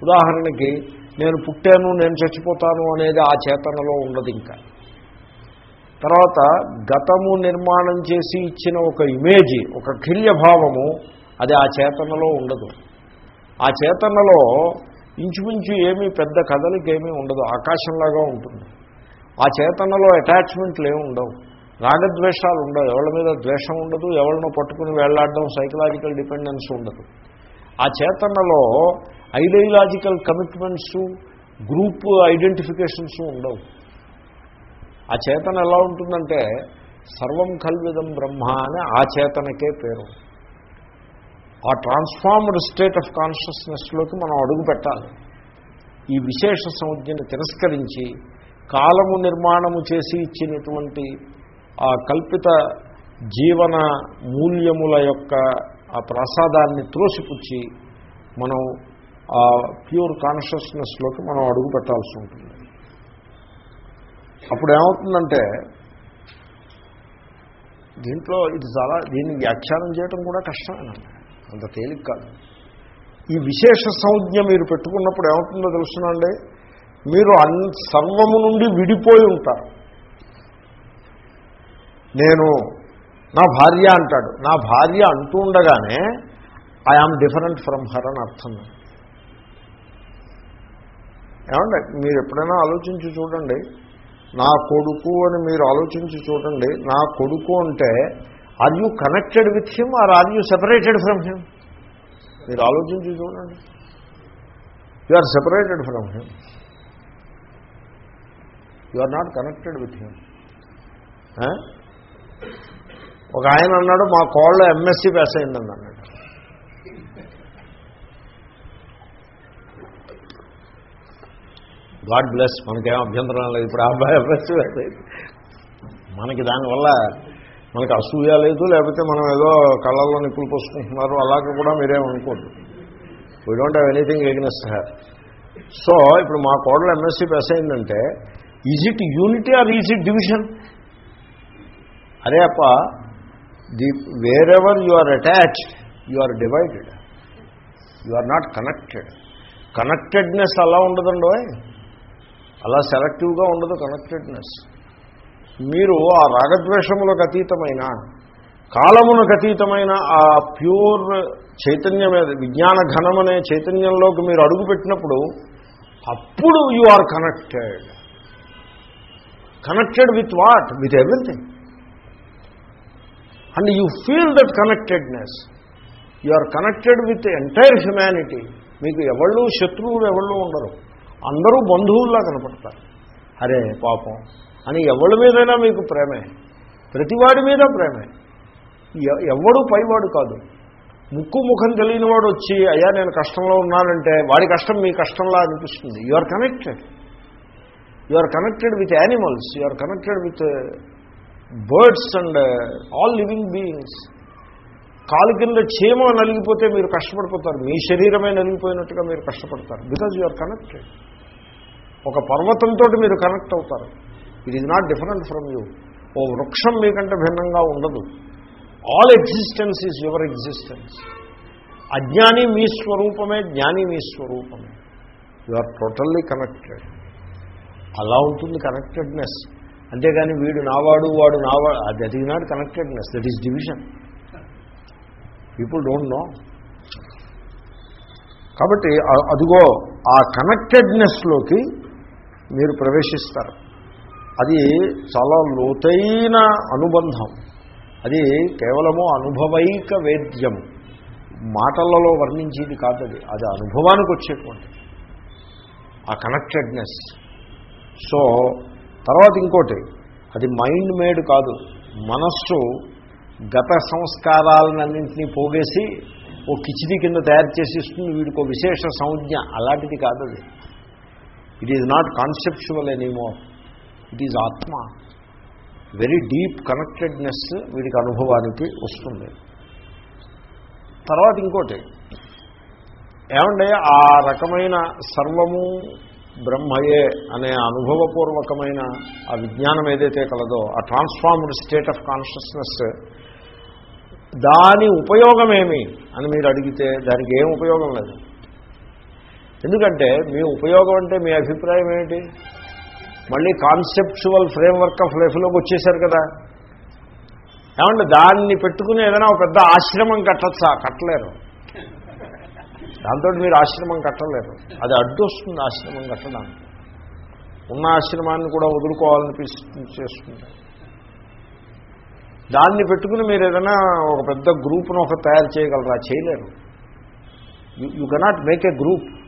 ఉదాహరణకి నేను పుట్టాను నేను చచ్చిపోతాను అనేది ఆ చేతనలో ఉండదు ఇంకా. తర్వాత గతము నిర్మాణం చేసి ఇచ్చిన ఒక ఇమేజ్ ఒక భావము అది ఆ చేతనలో ఉండదు. ఆ చేతనలో ఇంచుమించు ఏమీ పెద్ద కదలికేమీ ఉండదు. ఆకాశంలాగా ఉంటుంది. ఆ చేతనలో అటాచ్మెంట్లు ఏమి ఉండవు. రాగద్వేషాలు ఉండవు. ఎవరి మీద ద్వేషం ఉండదు. ఎవరినో పట్టుకుని వేళ్ళాడడం సైకలాజికల్ డిపెండెన్స్ ఉండదు. ఆ చేతనలో ఐడియలాజికల్ కమిట్మెంట్స్ గ్రూప్ ఐడెంటిఫికేషన్స్ ఉండవు. ఆ చేతన ఎలా ఉంటుందంటే సర్వం కల్విదం బ్రహ్మ అని ఆ చేతనకే పేరు. ఆ ట్రాన్స్ఫార్మ్డ్ స్టేట్ ఆఫ్ కాన్షియస్నెస్లోకి మనం అడుగు పెట్టాలి. ఈ విశేష సంజ్ఞను తిరస్కరించి కాలము నిర్మాణము చేసి ఇచ్చినటువంటి ఆ కల్పిత జీవన మూల్యముల యొక్క ఆ ప్రసాదాన్ని త్రోసిపుచ్చి మనం ఆ ప్యూర్ కాన్షియస్నెస్లోకి మనం అడుగు పెట్టాల్సి ఉంటుంది. అప్పుడు ఏమవుతుందంటే దీంట్లో ఇది చాలా దీన్ని వ్యాఖ్యానం చేయడం కూడా కష్టమేనండి. అంత తేలిక కాదు. ఈ విశేష సంజ్ఞ మీరు పెట్టుకున్నప్పుడు ఏమవుతుందో తెలుసునండి మీరు అన్ సర్వము నుండి విడిపోయి ఉంటారు. నేను నా భార్య అంటాడు. నా భార్య అంటూ ఉండగానే I am different from her అని అర్థం. ఏమండి? మీరు ఎప్పుడైనా ఆలోచించి చూడండి. నా కొడుకు అని మీరు ఆలోచించి చూడండి. నా కొడుకు అంటే are you connected with him are are you separated from him? మీరు ఆలోచించి చూడండి. You are separated from him. You are not connected with him. ఒక ఆయన అన్నాడు మా కోళ్ళ ఎంఎస్సీ పాస్ అయిందని అన్నాడు. గాడ్ బ్లెస్ మనకేం అభ్యంతరం లేదు. ఇప్పుడు ఆ అబ్బాయి ఎంఎస్సీ పాస్ అయింది మనకి దానివల్ల మనకి అసూయ లేదు లేకపోతే మనం ఏదో కళ్ళల్లో నిప్పులు పోసుకుంటున్నారు అలాగే కూడా మీరేం అనుకోండి. We don't have anything against her so ఇప్పుడు మా కోడలు ఎంఎస్సీ పాస్ అయిందంటే is it unity or is it division అరే అప్ప the wherever you are attached you are divided you are not connected connectedness అలా ఉండదండో అలా సెలెక్టివ్గా ఉండదు కనెక్టెడ్నెస్ మీరు ఆ రాగద్వేషములకు అతీతమైన కాలమునకు అతీతమైన ఆ ప్యూర్ చైతన్యం విజ్ఞాన ఘనమనే చైతన్యంలోకి మీరు అడుగుపెట్టినప్పుడు అప్పుడు you are connected connected with what with everything and you feel that connectedness you are connected with entire humanity మీకు ఎవళ్ళు శత్రువులు ఎవళ్ళు ఉండరు. అందరూ బంధువుల్లా కనపడతారు. అరే పాపం. అని ఎవరి మీదైనా మీకు ప్రేమే. ప్రతివాడి మీద ప్రేమే. ఎవడు పైవాడు కాదు. ముక్కు ముఖం తెలియని వాడు వచ్చి అయ్యా నేను కష్టంలో ఉన్నానంటే వాడి కష్టం మీ కష్టంలా అనిపిస్తుంది. You are connected you are connected with animals you are connected with birds and all living beings కాలు కింద చీమ నలిగిపోతే మీరు కష్టపడిపోతారు. మీ శరీరమే నలిగిపోయినట్టుగా మీరు కష్టపడతారు. బికాజ్ యు ఆర్ కనెక్టెడ్ ఒక పర్వతంతో మీరు కనెక్ట్ అవుతారు. It is not different from you ఓ వృక్షం మీకంటే భిన్నంగా ఉండదు. All existence is your existence అజ్ఞాని మీ స్వరూపమే జ్ఞాని మీ స్వరూపమే. యు ఆర్ టోటల్లీ కనెక్టెడ్ అలా ఉంటుంది కనెక్టెడ్నెస్ అంతేగాని వీడు నావాడు వాడు నావాడు అది అది not connectedness that is division people don't know కాబట్టి అదిగో ఆ కనెక్టెడ్నెస్లోకి మీరు ప్రవేశిస్తారు. అది చాలా లోతైన అనుబంధం. అది కేవలము అనుభవైక వేద్యం. మాటలలో వర్ణించేది కాదు అది. అది అనుభవానికి వచ్చేటువంటిది ఆ కనెక్టెడ్నెస్ సో తర్వాత ఇంకోటి అది మైండ్ మేడ్ కాదు. మనస్సు గత సంస్కారాలన్నింటినీ పోగేసి ఓ కిచిడి కింద తయారు చేసి ఇస్తుంది. వీడికి ఒక విశేష సంజ్ఞ. అలాంటిది కాదు అది. It is not conceptual anymore it is ఆత్మ. వెరీ డీప్ కనెక్టెడ్నెస్ వీడికి అనుభవానికి వస్తుంది. తర్వాత ఇంకోటి ఏమంటే ఆ రకమైన సర్వము బ్రహ్మయే అనే అనుభవపూర్వకమైన ఆ విజ్ఞానం ఏదైతే కలదో ఆ ట్రాన్స్ఫార్మ్డ్ స్టేట్ ఆఫ్ కాన్షియస్నెస్ దాని ఉపయోగమేమి అని మీరు అడిగితే దానికి ఏం ఉపయోగం లేదు. ఎందుకంటే మీ ఉపయోగం అంటే మీ అభిప్రాయం ఏమిటి? మళ్ళీ కాన్సెప్చువల్ ఫ్రేమ్వర్క్ ఆఫ్ లైఫ్లోకి వచ్చేసారు కదా. ఏమంటే దాన్ని పెట్టుకుని ఏదైనా ఒక పెద్ద ఆశ్రమం కట్టచ్చా? కట్టలేరు. దాంతో మీరు ఆశ్రమం కట్టలేరు. అది అడ్డు వస్తుంది ఆశ్రమం కట్టడానికి. ఉన్న ఆశ్రమాన్ని కూడా వదులుకోవాలనిపిస్తుంది చేస్తుంది. దాన్ని పెట్టుకుని మీరు ఏదైనా ఒక పెద్ద గ్రూప్ను ఒక తయారు చేయగలరా? చేయలేరు. You cannot make a group.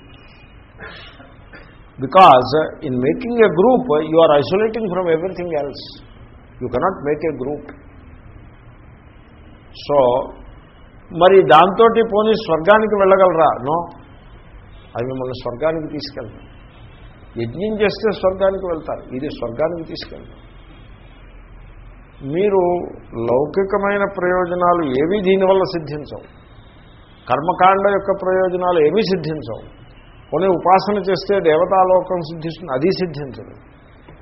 Because in making a group you are isolating from everything else you cannot make a group so మరి దాంతో పోనీ స్వర్గానికి వెళ్ళగలరా? నో అది మిమ్మల్ని స్వర్గానికి తీసుకెళ్తారు యజ్ఞం చేస్తే స్వర్గానికి వెళ్తారు. ఇది స్వర్గానికి తీసుకెళ్తారు మీరు లౌకికమైన ప్రయోజనాలు ఏవి దీనివల్ల సిద్ధించవు. కర్మకాండ యొక్క ప్రయోజనాలు ఏమీ సిద్ధించవు. పోనీ ఉపాసన చేస్తే దేవతాలోకం సిద్ధిస్తుంది అది సిద్ధించదు.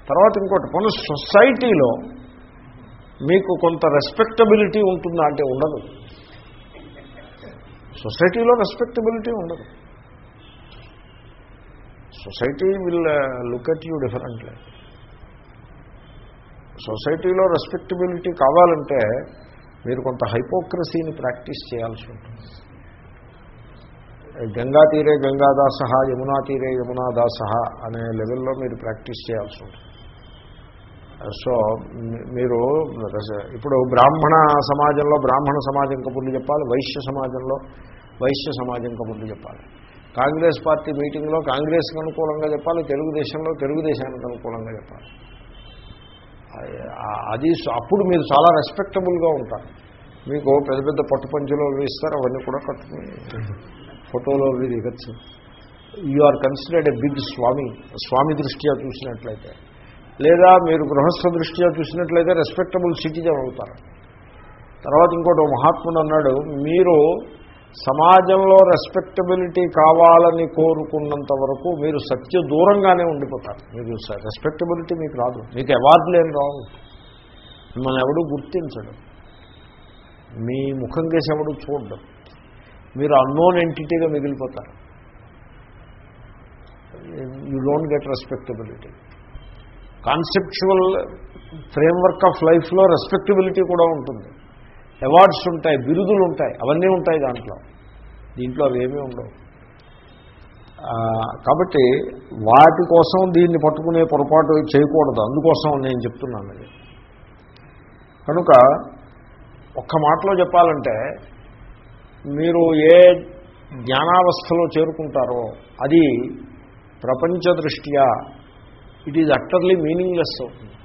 తర్వాత ఇంకోటి పోనీ సొసైటీలో మీకు కొంత రెస్పెక్టబిలిటీ ఉంటుందా అంటే ఉండదు. సొసైటీలో రెస్పెక్టబిలిటీ ఉండదు. Society will look at you differently సొసైటీలో రెస్పెక్టబిలిటీ కావాలంటే మీరు కొంత హైపోక్రసీని ప్రాక్టీస్ చేయాల్సి ఉంటుంది. గంగా తీరే గంగాదాస యమునా తీరే యమునాదాస అనే లెవెల్లో మీరు ప్రాక్టీస్ చేయాల్సి ఉంటుంది. సో మీరు ఇప్పుడు బ్రాహ్మణ సమాజంలో బ్రాహ్మణ సమాజం కబుర్లు చెప్పాలి వైశ్య సమాజంలో వైశ్య సమాజం కబుర్లు చెప్పాలి. కాంగ్రెస్ పార్టీ మీటింగ్లో కాంగ్రెస్కి అనుకూలంగా చెప్పాలి తెలుగుదేశంలో తెలుగుదేశానికి అనుకూలంగా చెప్పాలి. అది అప్పుడు మీరు చాలా రెస్పెక్టబుల్గా ఉంటారు. మీకు పెద్ద పెద్ద పట్టు పంచులు ఇస్తారు అవన్నీ కూడా కట్టుకుని ఫోటోలో అవి దిగచ్చు. You are considered a big swami. Swami దృష్ట్యా చూసినట్లయితే. లేదా మీరు గృహస్థ దృష్ట్యా చూసినట్లయితే రెస్పెక్టబుల్ సిటిజన్ అవుతారు. తర్వాత ఇంకోటి మహాత్ముడు అన్నాడు మీరు సమాజంలో రెస్పెక్టబిలిటీ కావాలని కోరుకున్నంత వరకు మీరు సత్య దూరంగానే ఉండిపోతారు. మీరు రెస్పెక్టబిలిటీ మీకు రాదు. మీకు అవార్డులు ఏం రావు. మిమ్మల్ని ఎవడు గుర్తించడం. మీ ముఖం కేసి ఎవడు చూడడం. మీరు అన్నోన్ ఎంటిటీగా మిగిలిపోతారు. You don't get respectability conceptual framework of లైఫ్లో రెస్పెక్టబిలిటీ కూడా ఉంటుంది. అవార్డ్స్ ఉంటాయి బిరుదులు ఉంటాయి అవన్నీ ఉంటాయి దాంట్లో. దీంట్లో అవేమీ ఉండవు. కాబట్టి వాటి కోసం దీన్ని పట్టుకునే పొరపాటు చేయకూడదు. అందుకోసం నేను చెప్తున్నాను అది. కనుక ఒక్క మాటలో చెప్పాలంటే మీరు ఏ జ్ఞానావస్థలో చేరుకుంటారో అది ప్రపంచ దృష్ట్యా ఇట్ ఈజ్ అట్టర్లీ మీనింగ్లెస్ అవుతుంది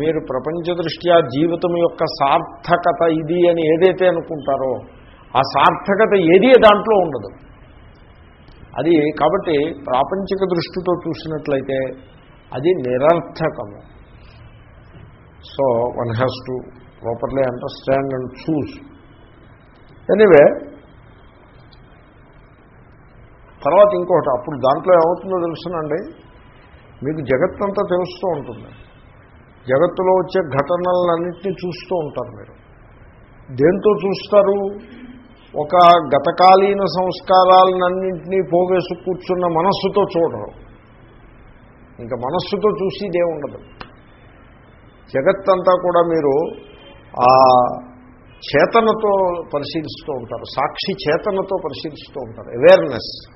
మీరు ప్రపంచ దృష్ట్యా జీవితం యొక్క సార్థకత ఇది అని ఏదైతే అనుకుంటారో ఆ సార్థకత ఏది దాంట్లో ఉండదు. అది కాబట్టి ప్రాపంచిక దృష్టితో చూసినట్లయితే అది నిరర్థకము. So one has to properly understand and choose anyway తర్వాత ఇంకొకటి అప్పుడు దాంట్లో ఏమవుతుందో తెలుసునండి? మీకు జగత్తంతా తెలుస్తూ ఉంటుంది. జగత్తులో వచ్చే ఘటనలన్నింటినీ చూస్తూ ఉంటారు మీరు. దేంతో చూస్తారు? ఒక గతకాలీన సంస్కారాలన్నింటినీ పోగేసు కూర్చున్న మనస్సుతో చూడరు. ఇంకా మనస్సుతో చూసేదే ఉండదు జగత్తంతా కూడా మీరు ఆ చేతనతో పరిశీలిస్తూ ఉంటారు సాక్షి చేతనతో పరిశీలిస్తూ ఉంటారు అవేర్నెస్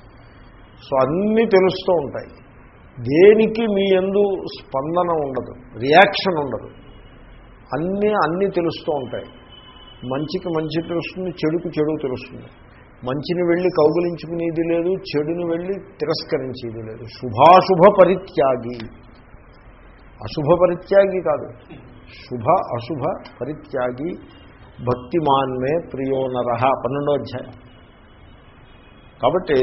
సో అన్నీ తెలుస్తూ ఉంటాయి. దేనికి మీ ఎందు స్పందన ఉండదు రియాక్షన్ ఉండదు. అన్నీ అన్నీ తెలుస్తూ ఉంటాయి. మంచికి మంచి తెలుస్తుంది చెడుకు చెడు తెలుస్తుంది. మంచిని వెళ్ళి కౌగులించుకునేది లేదు చెడుని వెళ్ళి తిరస్కరించేది లేదు. శుభాశుభ పరిత్యాగి. అశుభ పరిత్యాగి కాదు. శుభ అశుభ పరిత్యాగి. భక్తిమాన్మే ప్రియోనరహ పన్నెండో అధ్యాయం. కాబట్టి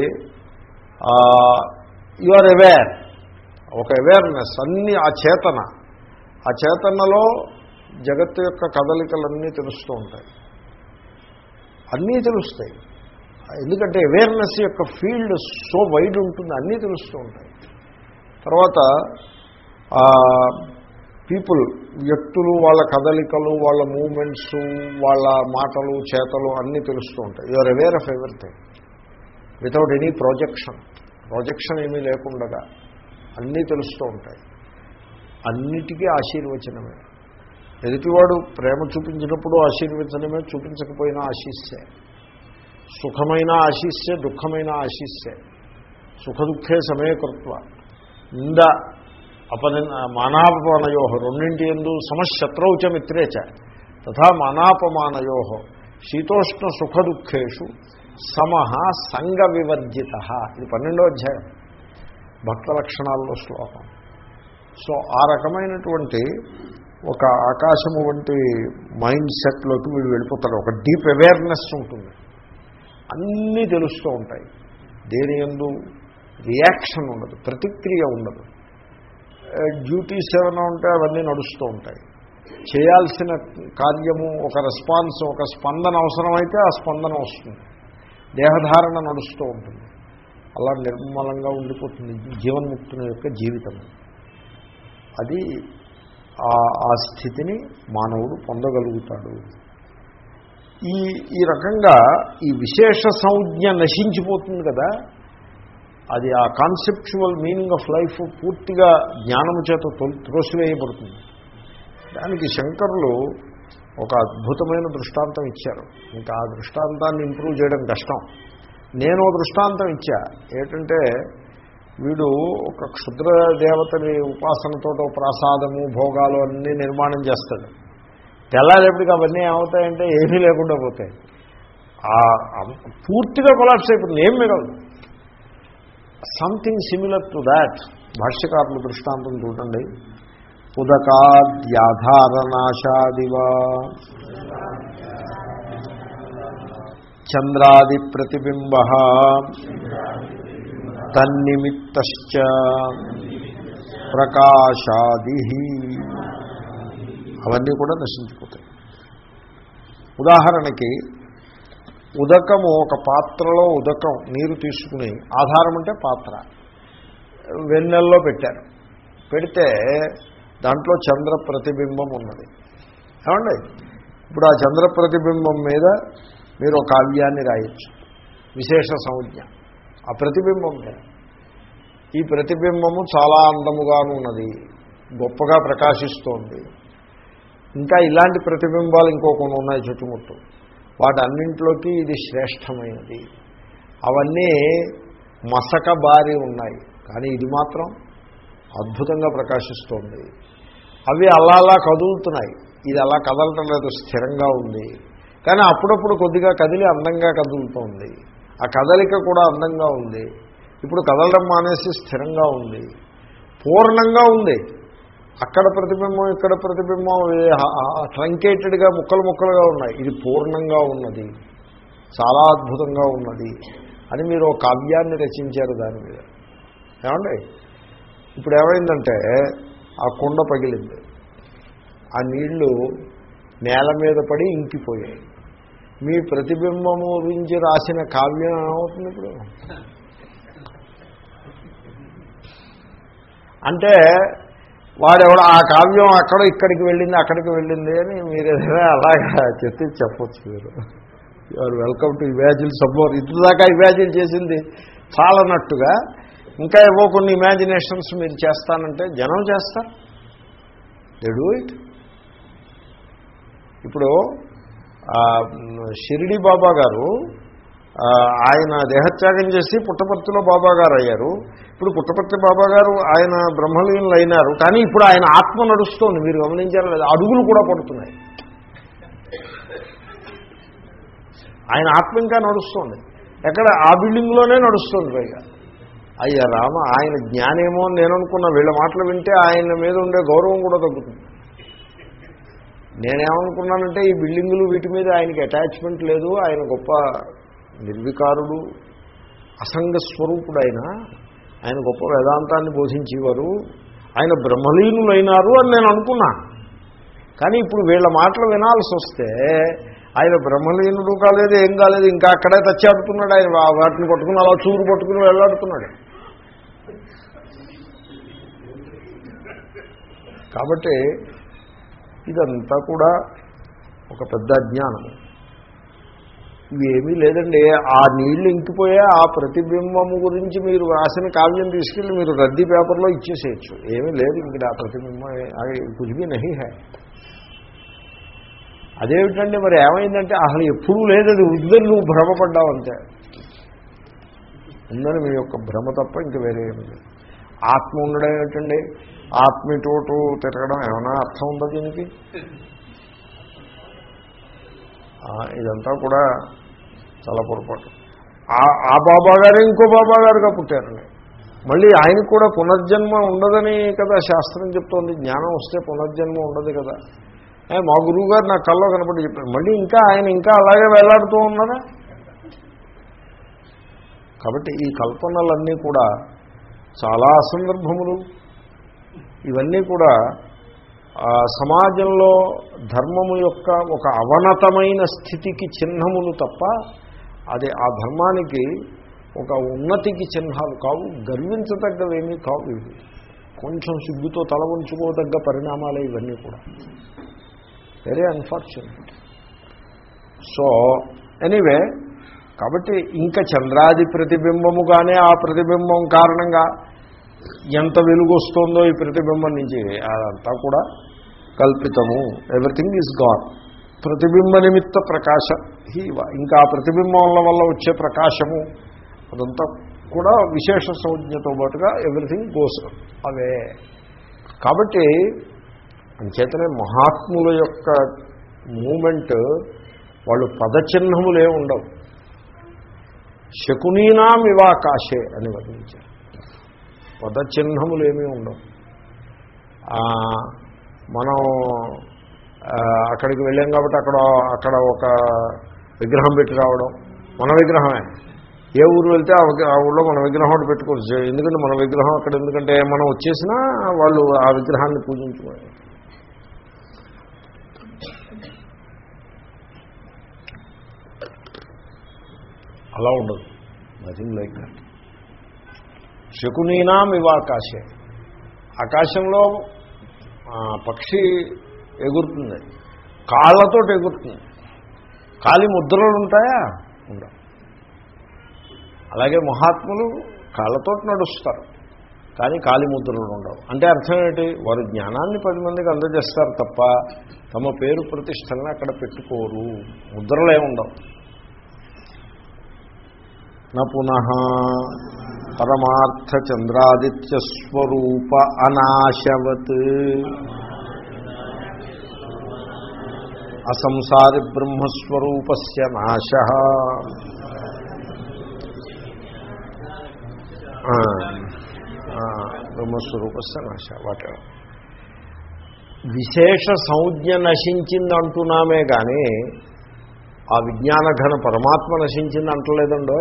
యు ఆర్ అవేర్ ఒక అవేర్నెస్ అన్నీ ఆ చేతన. ఆ చేతనలో జగత్తు యొక్క కదలికలన్నీ తెలుస్తూ ఉంటాయి. అన్నీ తెలుస్తాయి. ఎందుకంటే అవేర్నెస్ యొక్క ఫీల్డ్ సో వైడ్ ఉంటుంది అన్నీ తెలుస్తూ ఉంటాయి. తర్వాత పీపుల్ వ్యక్తులు వాళ్ళ కదలికలు వాళ్ళ మూమెంట్స్ వాళ్ళ మాటలు చేతలు అన్నీ తెలుస్తూ ఉంటాయి. You are aware of everything without any projection projection ఏమీ లేకుండా అన్నీ తెలుస్తూ ఉంటాయి. అన్నిటికీ ఆశీర్వచనమే. ఎదుటివాడు ప్రేమ చూపించినప్పుడు ఆశీర్వచనమే చూపించకపోయినా ఆశీస్సే. సుఖమైన ఆశీస్సే దుఃఖమైన ఆశీస్సే. సుఖదుఖే సమయకృత్వ నింద అపని మానాపమానయో రెండింటి ఎందు సమశత్రౌచ మిత్రేచ. తథా మానాపమానయో శీతోష్ణ సుఖ దుఃఖేషు సమహ సంగ వివర్జిత ఇది పన్నెండో అధ్యాయం. భక్త లక్షణాల్లో శ్లోకం. సో ఆ రకమైనటువంటి ఒక ఆకాశము వంటి మైండ్ సెట్లోకి వీడు వెళ్ళిపోతాడు ఒక డీప్ అవేర్నెస్ ఉంటుంది. అన్నీ తెలుస్తూ ఉంటాయి. దేని ఎందు రియాక్షన్ ఉండదు. ప్రతిక్రియ ఉండదు. డ్యూటీస్ ఏమైనా ఉంటే అవన్నీ నడుస్తూ ఉంటాయి. చేయాల్సిన కార్యము ఒక రెస్పాన్స్ ఒక స్పందన అవసరమైతే ఆ స్పందన వస్తుంది. దేహధారణ నడుస్తూ ఉంటుంది. అలా నిర్మలంగా ఉండిపోతుంది జీవన్ముక్తుని యొక్క జీవితం. అది ఆ స్థితిని మానవుడు పొందగలుగుతాడు. ఈ ఈ రకంగా ఈ విశేష సంజ్ఞ నశించిపోతుంది కదా. అది ఆ కాన్సెప్చువల్ మీనింగ్ ఆఫ్ లైఫ్ పూర్తిగా జ్ఞానము చేత త్రోసివేయబడుతుంది. దానికి శంకరులు ఒక అద్భుతమైన దృష్టాంతం ఇచ్చారు. ఇంకా ఆ దృష్టాంతాన్ని ఇంప్రూవ్ చేయడం కష్టం. నేను దృష్టాంతం ఇచ్చా. ఏంటంటే వీడు ఒక క్షుద్ర దేవతని ఉపాసనతో ప్రసాదము భోగాలు అన్నీ నిర్మాణం చేస్తాడు. తెల్లారేపటికి అవన్నీ ఏమవుతాయంటే ఏమీ లేకుండా పోతాయి. పూర్తిగా కొలాప్స్ అయిపోతుంది. ఏం మిగలదు. సంథింగ్ సిమిలర్ టు దాట్ భాష్యకారుల దృష్టాంతం చూడండి. ఉదకాద్యాధారనాశాదివా చంద్రాది ప్రతిబింబ తన్నిమిత్త ప్రకాశాది. అవన్నీ కూడా నశించిపోతాయి. ఉదాహరణకి ఉదకము ఒక పాత్రలో ఉదకం నీరు తీసుకుని ఆధారం అంటే పాత్ర. వెన్నెల్లో పెట్టారు. పెడితే దాంట్లో చంద్ర ప్రతిబింబం ఉన్నది. ఏమండి? ఇప్పుడు ఆ చంద్ర ప్రతిబింబం మీద మీరు ఒక కావ్యాన్ని రాయొచ్చు. విశేష సంజ్ఞ. ఆ ప్రతిబింబం మీద. ఈ ప్రతిబింబము చాలా అందముగాను ఉన్నది. గొప్పగా ప్రకాశిస్తోంది. ఇంకా ఇలాంటి ప్రతిబింబాలు ఇంకో కొన్ని ఉన్నాయి చుట్టుముట్టు. వాటన్నింటిలోకి ఇది శ్రేష్టమైనది. అవన్నీ మసక బారి ఉన్నాయి. కానీ ఇది మాత్రం అద్భుతంగా ప్రకాశిస్తోంది. అవి అలా అలా కదులుతున్నాయి. ఇది అలా కదలటం లేదు స్థిరంగా ఉంది. కానీ అప్పుడప్పుడు కొద్దిగా కదిలి అందంగా కదులుతోంది. ఆ కదలిక కూడా అందంగా ఉంది. ఇప్పుడు కదలడం మానేసి స్థిరంగా ఉంది. పూర్ణంగా ఉంది. అక్కడ ప్రతిబింబం ఇక్కడ ప్రతిబింబం ట్రంకేటెడ్గా ముక్కలు ముక్కలుగా ఉన్నాయి. ఇది పూర్ణంగా ఉన్నది. చాలా అద్భుతంగా ఉన్నది అని మీరు ఒక కావ్యాన్ని రచించారు దాని మీద. ఏమండి? ఇప్పుడు ఏమైందంటే ఆ కుండ పగిలింది. ఆ నీళ్ళు నేల మీద పడి ఇంకిపోయాయి. మీ ప్రతిబింబము గురించి రాసిన కావ్యం ఏమవుతుంది ఇప్పుడు? అంటే వాడెవడో ఆ కావ్యం అక్కడ ఇక్కడికి వెళ్ళింది అక్కడికి వెళ్ళింది అని మీరు ఏదైనా అలాగా చెప్పి చెప్పొచ్చు మీరు. You're welcome to imagine some more ఇటుదాకా imagine చేసింది చాలన్నట్టుగా ఇంకా ఏవో కొన్ని ఇమాజినేషన్స్ మీరు చేస్తానంటే జనం చేస్తారు. డూ ఇట్ ఇప్పుడు షిరిడి బాబా గారు ఆయన దేహత్యాగం చేసి పుట్టపర్తిలో బాబా గారు అయ్యారు ఇప్పుడు పుట్టపర్తి బాబా గారు ఆయన బ్రహ్మలీనులు అయినారు కానీ ఇప్పుడు ఆయన ఆత్మ నడుస్తోంది. మీరు గమనించారు లేదా అడుగులు కూడా పడుతున్నాయి. ఆయన ఆత్మ ఇంకా నడుస్తోంది. ఎక్కడ? ఆ బిల్డింగ్లోనే నడుస్తుంది పైగా. అయ్యా రామ ఆయన జ్ఞానేమో అని నేను అనుకున్నా వీళ్ళ మాటలు వింటే ఆయన మీద ఉండే గౌరవం కూడా తగ్గుతుంది. నేనేమనుకున్నానంటే ఈ బిల్డింగులు వీటి మీద ఆయనకి అటాచ్మెంట్ లేదు. ఆయన గొప్ప నిర్వికారుడు అసంగస్వరూపుడు ఆయన ఆయన గొప్ప వేదాంతాన్ని బోధించేవారు ఆయన బ్రహ్మలీనులైనారు అని నేను అనుకున్నా. కానీ ఇప్పుడు వీళ్ళ మాటలు వినాల్సి వస్తే ఆయన బ్రహ్మలీనుడు కాలేదు ఏం కాలేదు ఇంకా అక్కడే తచ్చాడుతున్నాడు ఆయన వాటిని పట్టుకుని అలా చూరు పట్టుకుని వెళ్ళాడుతున్నాడు. కాబట్టి ఇదంతా కూడా ఒక పెద్ద అజ్ఞానం ఇవేమీ లేదండి. ఆ నీళ్ళు ఇంకిపోయే ఆ ప్రతిబింబము గురించి మీరు రాసిన కావ్యం తీసుకెళ్ళి మీరు రద్దీ పేపర్లో ఇచ్చేసేయచ్చు. ఏమీ లేదు ఇక్కడ ఆ ప్రతిబింబం. కుదివి నహి హై. అదేమిటండి మరి ఏమైందంటే అసలు ఎప్పుడూ లేదు ఉందని నువ్వు భ్రమపడ్డావు అంతే. ఉందని మీ యొక్క భ్రమ తప్ప ఇంక వేరే ఏమి లేదు. ఆత్మ ఉండడం ఏమిటండి? ఆత్మ తిరగడం ఏమైనా అర్థం ఉందా దీనికి? ఇదంతా కూడా చాలా పొరపాటు. ఆ- ఆ బాబా గారే ఇంకో బాబా గారుగా పుట్టారండి మళ్ళీ ఆయనకు కూడా పునర్జన్మ ఉండదని కదా శాస్త్రం చెప్తోంది జ్ఞానం వస్తే పునర్జన్మ ఉండదు కదా. మా గురువు గారు నా కల్లో కనపడి చెప్పారు. మళ్ళీ ఇంకా ఆయన ఇంకా అలాగే వేలాడుతూ ఉన్నారా? కాబట్టి ఈ కల్పనలన్నీ కూడా చాలా అసందర్భములు. ఇవన్నీ కూడా సమాజంలో ధర్మము యొక్క ఒక అవనతమైన స్థితికి చిహ్నములు తప్ప అది ఆ ధర్మానికి ఒక ఉన్నతికి చిహ్నాలు కావు గర్వించదగ్గవేమీ కావు ఇవి. కొంచెం సిగ్గుతో తల ఉంచుకోదగ్గ పరిణామాలే ఇవన్నీ కూడా. వెరీ అన్ఫార్చునేట్ సో ఎనీవే కాబట్టి ఇంకా చంద్రాది ప్రతిబింబముగానే ఆ ప్రతిబింబం కారణంగా ఎంత వెలుగు వస్తుందో ఈ ప్రతిబింబం నుంచి అదంతా కూడా కల్పితము. ఎవ్రీథింగ్ ఈజ్ గాన్ ప్రతిబింబ నిమిత్త ప్రకాశ. ఇంకా ఆ వల్ల వచ్చే ప్రకాశము అదంతా కూడా విశేష సంజ్ఞతో పాటుగా ఎవ్రీథింగ్ గోస్ అవే కాబట్టి అంచేతనే మహాత్ముల యొక్క మూమెంట్ వాళ్ళు పదచిహ్నములే ఉండవు. శకునీనాం ఇవాకాశే అని వర్ణించారు. పదచిహ్నములు ఏమీ ఉండవు. మనం అక్కడికి వెళ్ళాం కాబట్టి అక్కడ అక్కడ ఒక విగ్రహం పెట్టి రావడం మన విగ్రహమే. ఏ ఊరు వెళ్తే ఆ ఆ ఊళ్ళో మన విగ్రహం ఒకటి పెట్టుకోవచ్చు. ఎందుకంటే మన విగ్రహం అక్కడ ఎందుకంటే మనం వచ్చేసినా వాళ్ళు ఆ విగ్రహాన్ని పూజించుకోవాలి. అలా ఉండదు. నథింగ్ లైక్ దట్ శకునీనాం ఇవ ఆకాశే ఆకాశంలో పక్షి ఎగురుతుంది. కాళ్ళతో ఎగురుతుంది. కాలి ముద్రలు ఉంటాయా? ఉండవు. అలాగే మహాత్ములు కాళ్ళతో నడుస్తారు. కానీ కాలి ముద్రలు ఉండవు. అంటే అర్థం ఏంటి? వారు జ్ఞానాన్ని పది మందికి అందజేస్తారు తప్ప తమ పేరు ప్రతిష్టలను అక్కడ పెట్టుకోరు. ముద్రలే ఉండవు. నా పునః పరమార్థచంద్రాదిత్య అనాశవత్ అసంసారి బ్రహ్మస్వరూపస్య నాశ బ్రహ్మస్వరూపస్య నాశ వాట విశేష సంజ్ఞ నశించిందంటున్నామే కానీ ఆ విజ్ఞానఘన పరమాత్మ నశించింది అంటలేదండో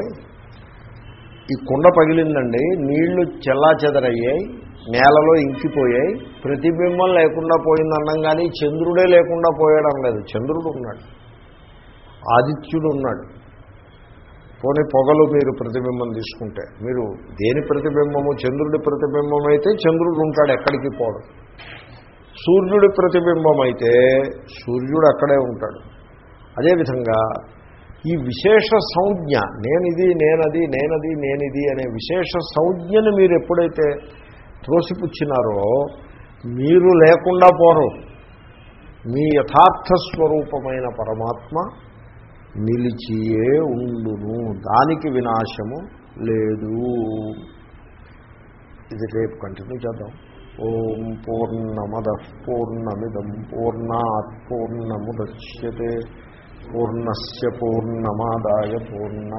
ఈ కుండ పగిలిందండి నీళ్ళు చెల్లా చెదరయ్యాయి నేలలో ఇంకిపోయాయి. ప్రతిబింబం లేకుండా పోయిందన్నం కానీ చంద్రుడే లేకుండా పోయడం లేదు. చంద్రుడు ఉన్నాడు. ఆదిత్యుడు ఉన్నాడు. పోనీ పొగలు మీరు ప్రతిబింబం తీసుకుంటే మీరు దేని ప్రతిబింబము? చంద్రుడి ప్రతిబింబం అయితే చంద్రుడు ఉంటాడు ఎక్కడికి పోవడం సూర్యుడి ప్రతిబింబం అయితే సూర్యుడు అక్కడే ఉంటాడు. అదేవిధంగా ఈ విశేష సంజ్ఞ నేనిది నేనది నేనది నేనిది అనే విశేష సంజ్ఞని మీరు ఎప్పుడైతే త్రోసిపుచ్చినారో మీరు లేకుండా పోరు. మీ యథార్థ స్వరూపమైన పరమాత్మ నిలిచియే ఉండును. దానికి వినాశము లేదు. ఇది రేపు కంటిన్యూ చేద్దాం. ఓం పూర్ణమద పూర్ణమిదం పూర్ణాత్ పూర్ణముద్యతే. పూర్ణస్ పూర్ణమాదాయ పూర్ణం